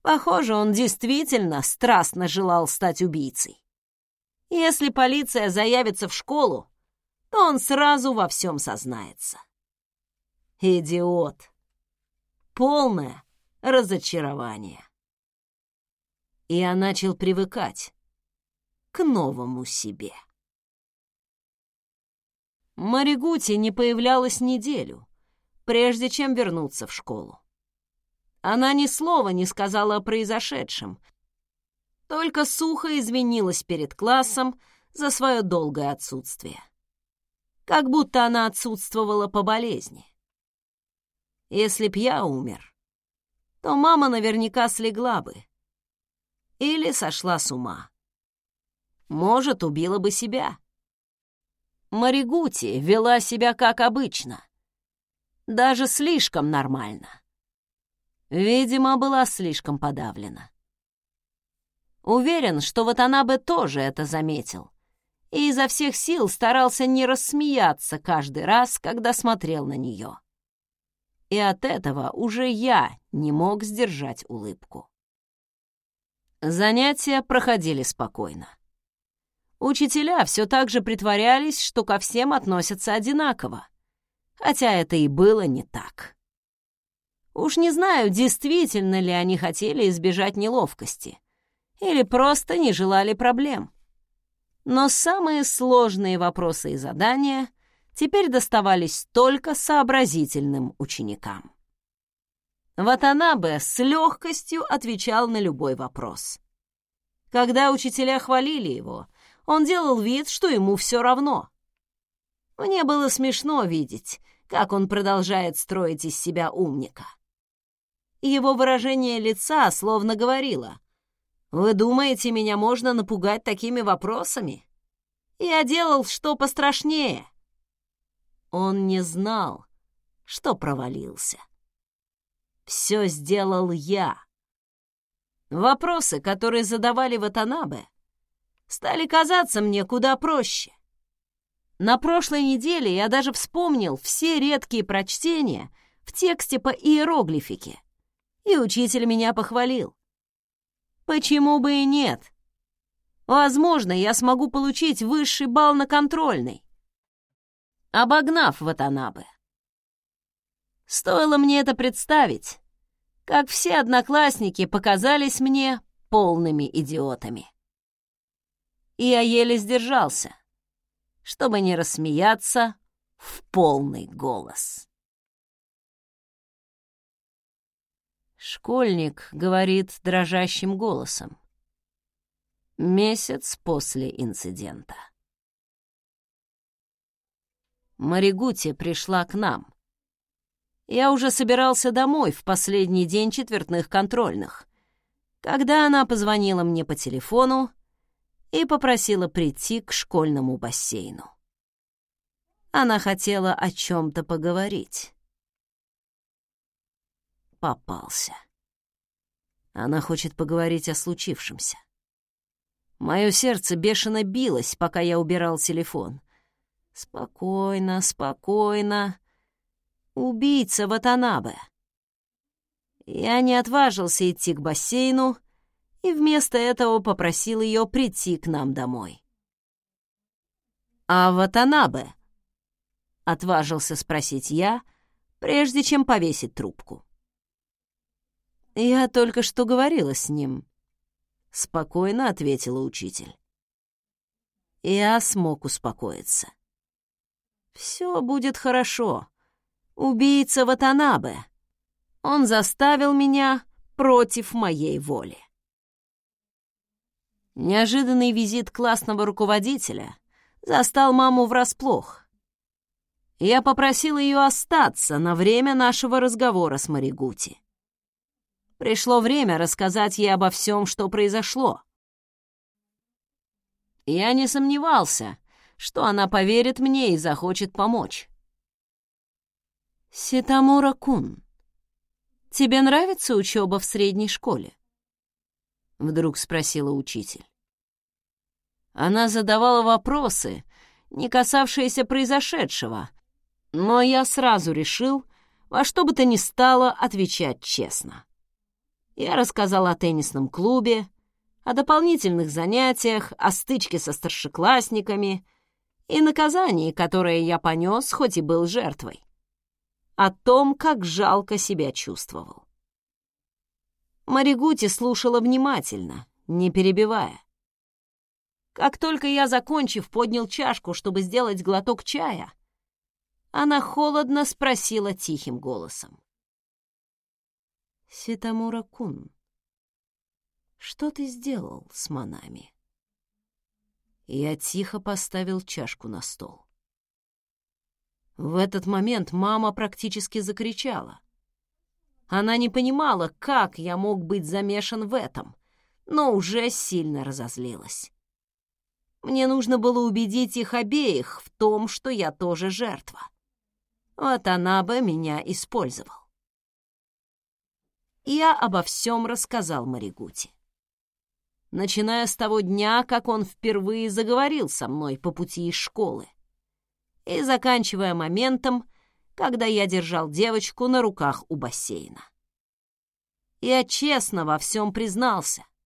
Похоже, он действительно страстно желал стать убийцей. Если полиция заявится в школу, то он сразу во всем сознается. Идиот. Полное разочарование. И я начал привыкать к новому себе. Маригути не появлялась неделю, прежде чем вернуться в школу. Она ни слова не сказала о произошедшем, только сухо извинилась перед классом за свое долгое отсутствие. Как будто она отсутствовала по болезни. Если б я умер, то мама наверняка слегла бы. Или сошла с ума. Может, убила бы себя. Маригути вела себя как обычно. Даже слишком нормально. Видимо, была слишком подавлена. Уверен, что вот она бы тоже это заметил и изо всех сил старался не рассмеяться каждый раз, когда смотрел на нее. И от этого уже я не мог сдержать улыбку. Занятия проходили спокойно. Учителя все так же притворялись, что ко всем относятся одинаково, хотя это и было не так. Уж не знаю, действительно ли они хотели избежать неловкости или просто не желали проблем. Но самые сложные вопросы и задания теперь доставались только сообразительным ученикам. Ватанабе с легкостью отвечал на любой вопрос. Когда учителя хвалили его, он делал вид, что ему все равно. Мне было смешно видеть, как он продолжает строить из себя умника. Его выражение лица словно говорило, «Вы думаете, меня можно напугать такими вопросами? Я делал что пострашнее». Он не знал, что провалился. Все сделал я. Вопросы, которые задавали Ватанабе, стали казаться мне куда проще. На прошлой неделе я даже вспомнил все редкие прочтения в тексте по иероглифике и учитель меня похвалил. Почему бы и нет? Возможно, я смогу получить высший балл на контрольной, обогнав Ватанабе. Стоило мне это представить, как все одноклассники показались мне полными идиотами. И я еле сдержался, чтобы не рассмеяться в полный голос. Школьник говорит дрожащим голосом. Месяц после инцидента. Маригути пришла к нам. Я уже собирался домой в последний день четвертных контрольных, когда она позвонила мне по телефону и попросила прийти к школьному бассейну. Она хотела о чем-то поговорить попался. Она хочет поговорить о случившемся. Мое сердце бешено билось, пока я убирал телефон. Спокойно, спокойно. Убийца Ватанабе. Я не отважился идти к бассейну и вместо этого попросил ее прийти к нам домой. «А Ватанабе?» — отважился спросить я, прежде чем повесить трубку. «Я только что говорила с ним», — спокойно ответила учитель. Я смог успокоиться. Все будет хорошо. Убийца Ватанабе. Он заставил меня против моей воли. Неожиданный визит классного руководителя застал маму врасплох. Я попросил ее остаться на время нашего разговора с Маригути. Пришло время рассказать ей обо всем, что произошло. Я не сомневался, что она поверит мне и захочет помочь. «Ситамура-кун, тебе нравится учеба в средней школе?» — вдруг спросила учитель. Она задавала вопросы, не касавшиеся произошедшего, но я сразу решил, во что бы то ни стало отвечать честно. Я рассказал о теннисном клубе, о дополнительных занятиях, о стычке со старшеклассниками и наказании, которое я понес, хоть и был жертвой. О том, как жалко себя чувствовал. Маригути слушала внимательно, не перебивая. Как только я, закончив, поднял чашку, чтобы сделать глоток чая, она холодно спросила тихим голосом. «Ситамура-кун, что ты сделал с Манами?» Я тихо поставил чашку на стол. В этот момент мама практически закричала. Она не понимала, как я мог быть замешан в этом, но уже сильно разозлилась. Мне нужно было убедить их обеих в том, что я тоже жертва. Вот она бы меня использовал. Я обо всем рассказал Маригути. Начиная с того дня, как он впервые заговорил со мной по пути из школы, и заканчивая моментом, когда я держал девочку на руках у бассейна. Я честно во всем признался —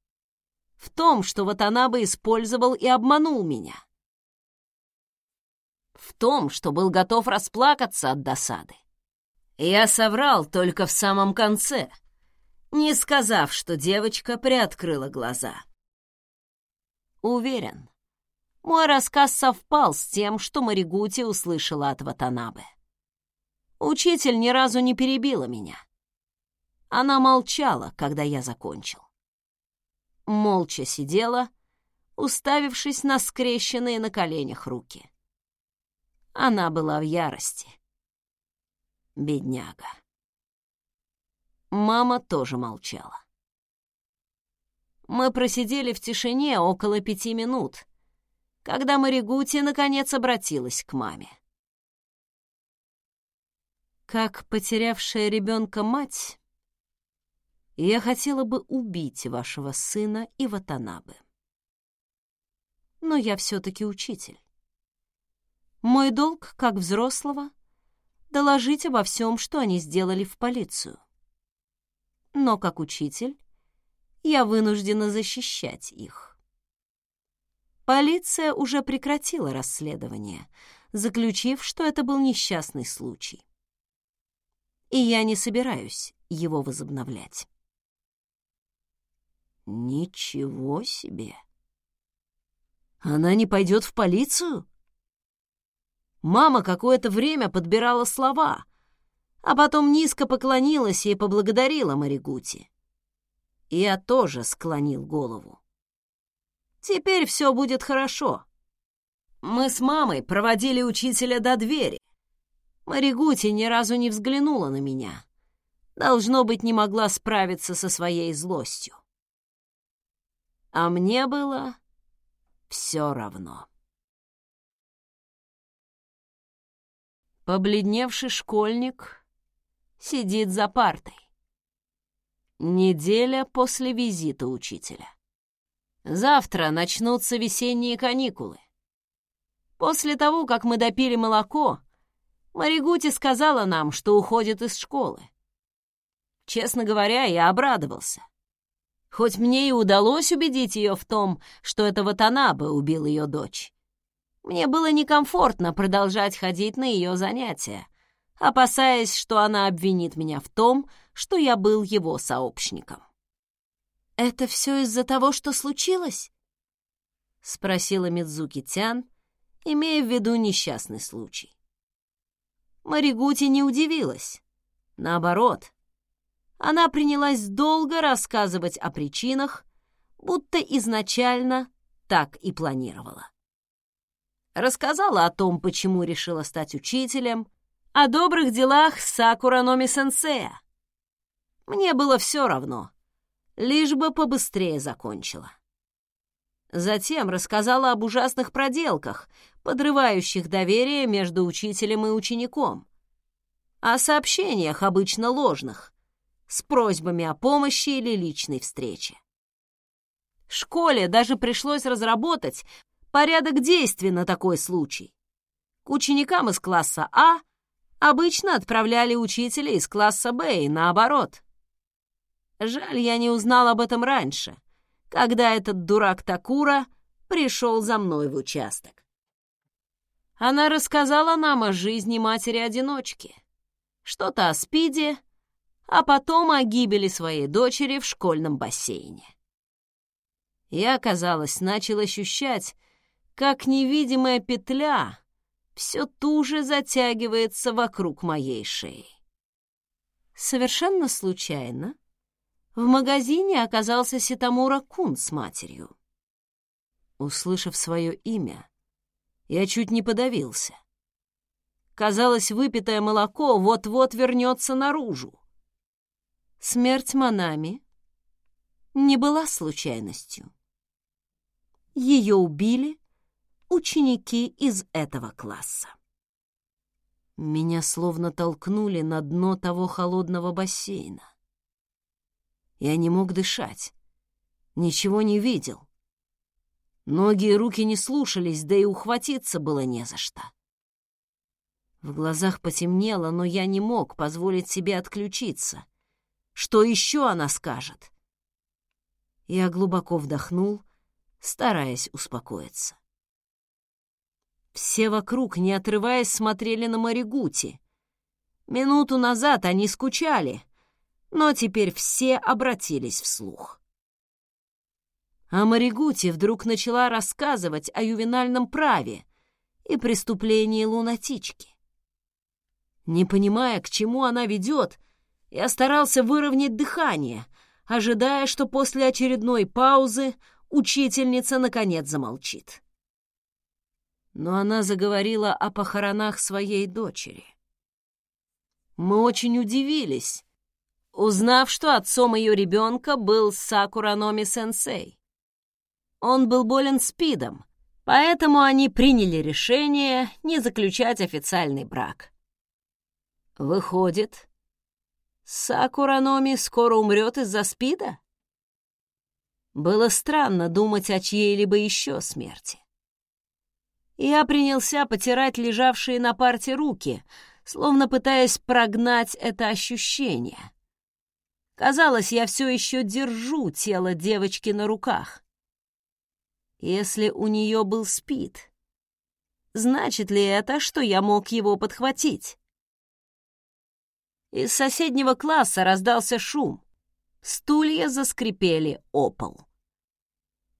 в том, что Ватанабе использовал и обманул меня. В том, что был готов расплакаться от досады. Я соврал только в самом конце, не сказав, что девочка приоткрыла глаза. Уверен, мой рассказ совпал с тем, что Маригути услышала от Ватанабе. Учитель ни разу не перебила меня. Она молчала, когда я закончил молча сидела, уставившись на скрещенные на коленях руки. Она была в ярости. Бедняга. Мама тоже молчала. Мы просидели в тишине около пяти минут, когда Маригути наконец обратилась к маме. Как потерявшая ребенка мать, я хотела бы убить вашего сына и Ватанабе. Но я все-таки учитель. Мой долг, как взрослого, доложить обо всем, что они сделали в полицию. Но как учитель я вынуждена защищать их. Полиция уже прекратила расследование, заключив, что это был несчастный случай. И я не собираюсь его возобновлять. Ничего себе! Она не пойдет в полицию? Мама какое-то время подбирала слова, а потом низко поклонилась и поблагодарила Маригути. Я тоже склонил голову. Теперь все будет хорошо. Мы с мамой проводили учителя до двери. Маригути ни разу не взглянула на меня. Должно быть, не могла справиться со своей злостью а мне было все равно. Побледневший школьник сидит за партой. Неделя после визита учителя. Завтра начнутся весенние каникулы. После того, как мы допили молоко, Маригути сказала нам, что уходит из школы. Честно говоря, я обрадовался. Хоть мне и удалось убедить ее в том, что это Ватанабе убил ее дочь. Мне было некомфортно продолжать ходить на ее занятия, опасаясь, что она обвинит меня в том, что я был его сообщником. «Это все из-за того, что случилось?» — спросила Мидзуки Тян, имея в виду несчастный случай. Маригути не удивилась. Наоборот, она принялась долго рассказывать о причинах, будто изначально так и планировала. Рассказала о том, почему решила стать учителем, о добрых делах Сакура Номи Сенсея. Мне было все равно, лишь бы побыстрее закончила. Затем рассказала об ужасных проделках, подрывающих доверие между учителем и учеником, о сообщениях, обычно ложных, с просьбами о помощи или личной встрече. Школе даже пришлось разработать порядок действий на такой случай. К ученикам из класса А обычно отправляли учителя из класса Б и наоборот. Жаль, я не узнал об этом раньше — когда этот дурак Такура пришел за мной в участок. Она рассказала нам о жизни матери-одиночки, что-то о спиде, а потом о гибели своей дочери в школьном бассейне. Я, казалось, начал ощущать, как невидимая петля все туже затягивается вокруг моей шеи. Совершенно случайно в магазине оказался Ситамура Кун с матерью. Услышав свое имя, я чуть не подавился. Казалось, выпитое молоко вот-вот вернется наружу. Смерть Манами не была случайностью. Ее убили ученики из этого класса. Меня словно толкнули на дно того холодного бассейна. Я не мог дышать. Ничего не видел. Ноги и руки не слушались, да и ухватиться было не за что. В глазах потемнело, но я не мог позволить себе отключиться. Что еще она скажет? Я глубоко вдохнул, стараясь успокоиться. Все вокруг, не отрываясь, смотрели на Маригути. Минуту назад они скучали, но теперь все обратились вслух. А Маригути вдруг начала рассказывать о ювенальном праве и преступлении лунатички. Не понимая, к чему она ведет, я старался выровнять дыхание, ожидая, что после очередной паузы учительница наконец замолчит. Но она заговорила о похоронах своей дочери. Мы очень удивились, узнав, что отцом ее ребенка был Сакураноми-сенсей. Он был болен СПИДом, поэтому они приняли решение не заключать официальный брак. Выходит, Сакураноми скоро умрет из-за СПИДа? Было странно думать о чьей-либо еще смерти. Я принялся потирать лежавшие на парте руки, словно пытаясь прогнать это ощущение — Казалось, я все еще держу тело девочки на руках. Если у нее был спид, значит ли это, что я мог его подхватить? Из соседнего класса раздался шум. Стулья заскрипели о пол.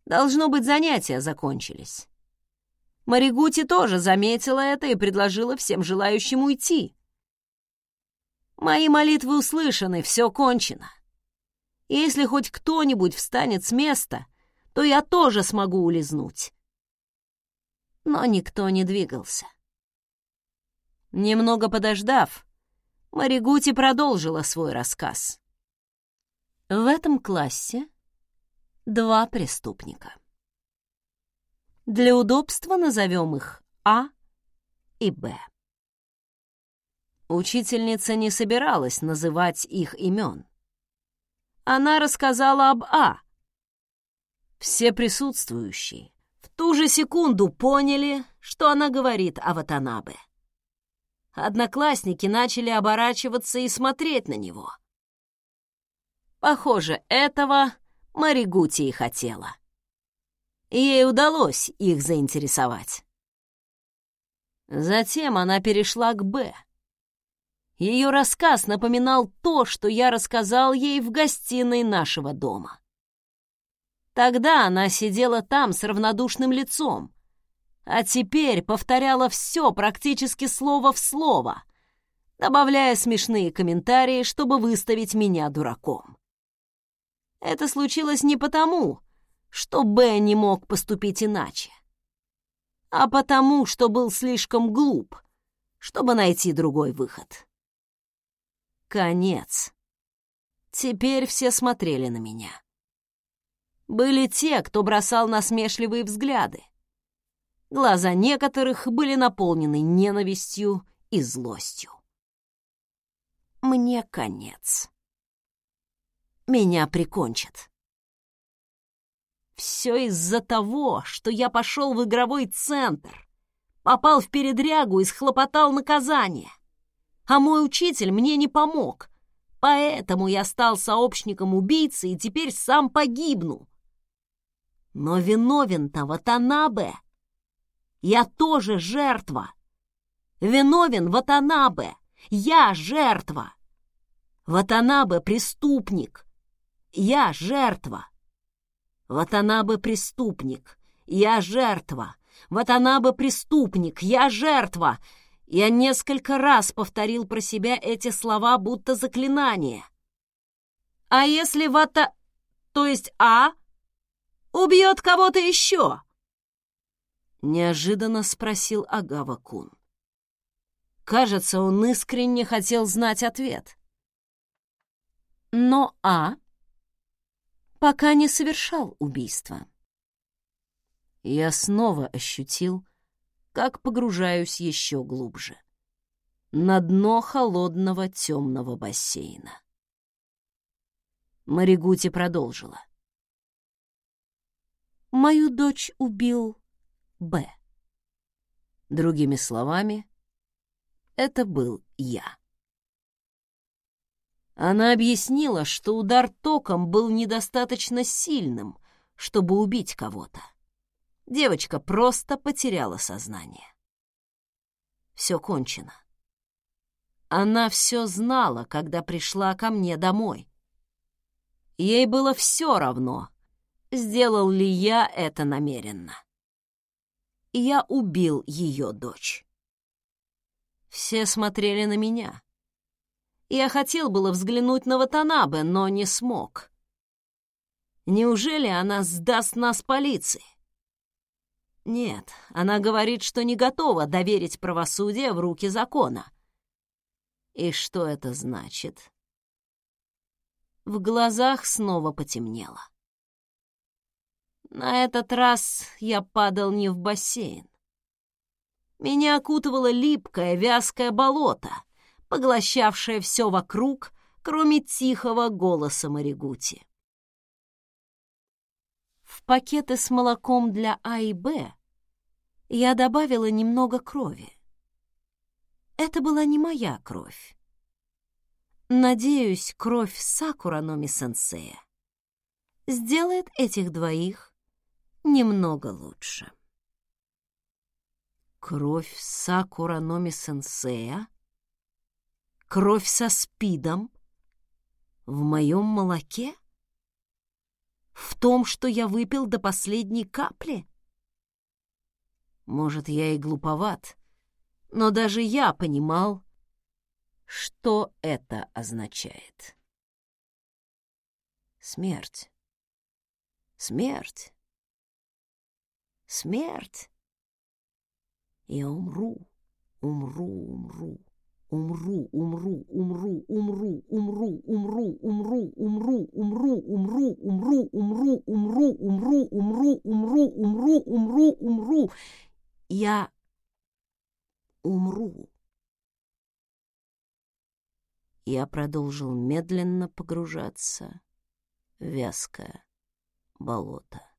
Должно быть, занятия закончились. Маригути тоже заметила это и предложила всем желающим уйти. Мои молитвы услышаны, все кончено. Если хоть кто-нибудь встанет с места, то я тоже смогу улизнуть. Но никто не двигался. Немного подождав, Маригути продолжила свой рассказ. В этом классе два преступника. Для удобства назовем их А и Б. Учительница не собиралась называть их имен. Она рассказала об А. Все присутствующие в ту же секунду поняли, что она говорит о Ватанабе. Одноклассники начали оборачиваться и смотреть на него. Похоже, этого Маригути и хотела. Ей удалось их заинтересовать. Затем она перешла к «Б», ее рассказ напоминал то, что я рассказал ей в гостиной нашего дома. Тогда она сидела там с равнодушным лицом, а теперь повторяла все практически слово в слово, добавляя смешные комментарии, чтобы выставить меня дураком. Это случилось не потому, что Б не мог поступить иначе, а потому, что был слишком глуп, чтобы найти другой выход. Конец. Теперь все смотрели на меня. Были те, кто бросал насмешливые взгляды. Глаза некоторых были наполнены ненавистью и злостью. Мне конец. Меня прикончат. Все из-за того, что я пошел в игровой центр, попал в передрягу и схлопотал наказание. А мой учитель мне не помог, поэтому я стал сообщником убийцы и теперь сам погибну. Но виновен-то Ватанабе. Я тоже жертва. Виновен Ватанабе. Я жертва. Ватанабе преступник. Я жертва. Ватанабе преступник. Я жертва. Ватанабе преступник. Я жертва. Я несколько раз повторил про себя эти слова, будто заклинание. А если Вата... то есть А убьет кого-то еще? Неожиданно спросил Агава Кун. Кажется, он искренне хотел знать ответ. Но А пока не совершал убийства. Я снова ощутил, как погружаюсь еще глубже. На дно холодного темного бассейна. Маригути продолжила. Мою дочь убил Б. Другими словами, это был я. Она объяснила, что удар током был недостаточно сильным, чтобы убить кого-то. Девочка просто потеряла сознание. Все кончено. Она все знала, когда пришла ко мне домой. Ей было все равно, сделал ли я это намеренно я убил ее дочь. Все смотрели на меня. Я хотел было взглянуть на Ватанабе, но не смог. Неужели она сдаст нас полиции? Нет, она говорит, что не готова доверить правосудие в руки закона. И что это значит? В глазах снова потемнело. На этот раз я падал не в бассейн. Меня окутывало липкое, вязкое болото, поглощавшее все вокруг, кроме тихого голоса Маригути. Пакеты с молоком для А и Б я добавила немного крови. Это была не моя кровь. Надеюсь, кровь Сакура Номи-сенсея сделает этих двоих немного лучше. Кровь Сакура Номи Сенсея? Кровь со спидом? В моем молоке? В том, что я выпил до последней капли? Может, я и глуповат, но даже я понимал, что это означает. Смерть. Смерть смерть. Я умру, умру, умру, умру, умру, умру, умру, умру, умру, умру, умру, умру, умру, умру, умру, умру, умру, умру, умру, умру, умру, умру. Я умру. Я продолжил медленно погружаться в вязкое болото.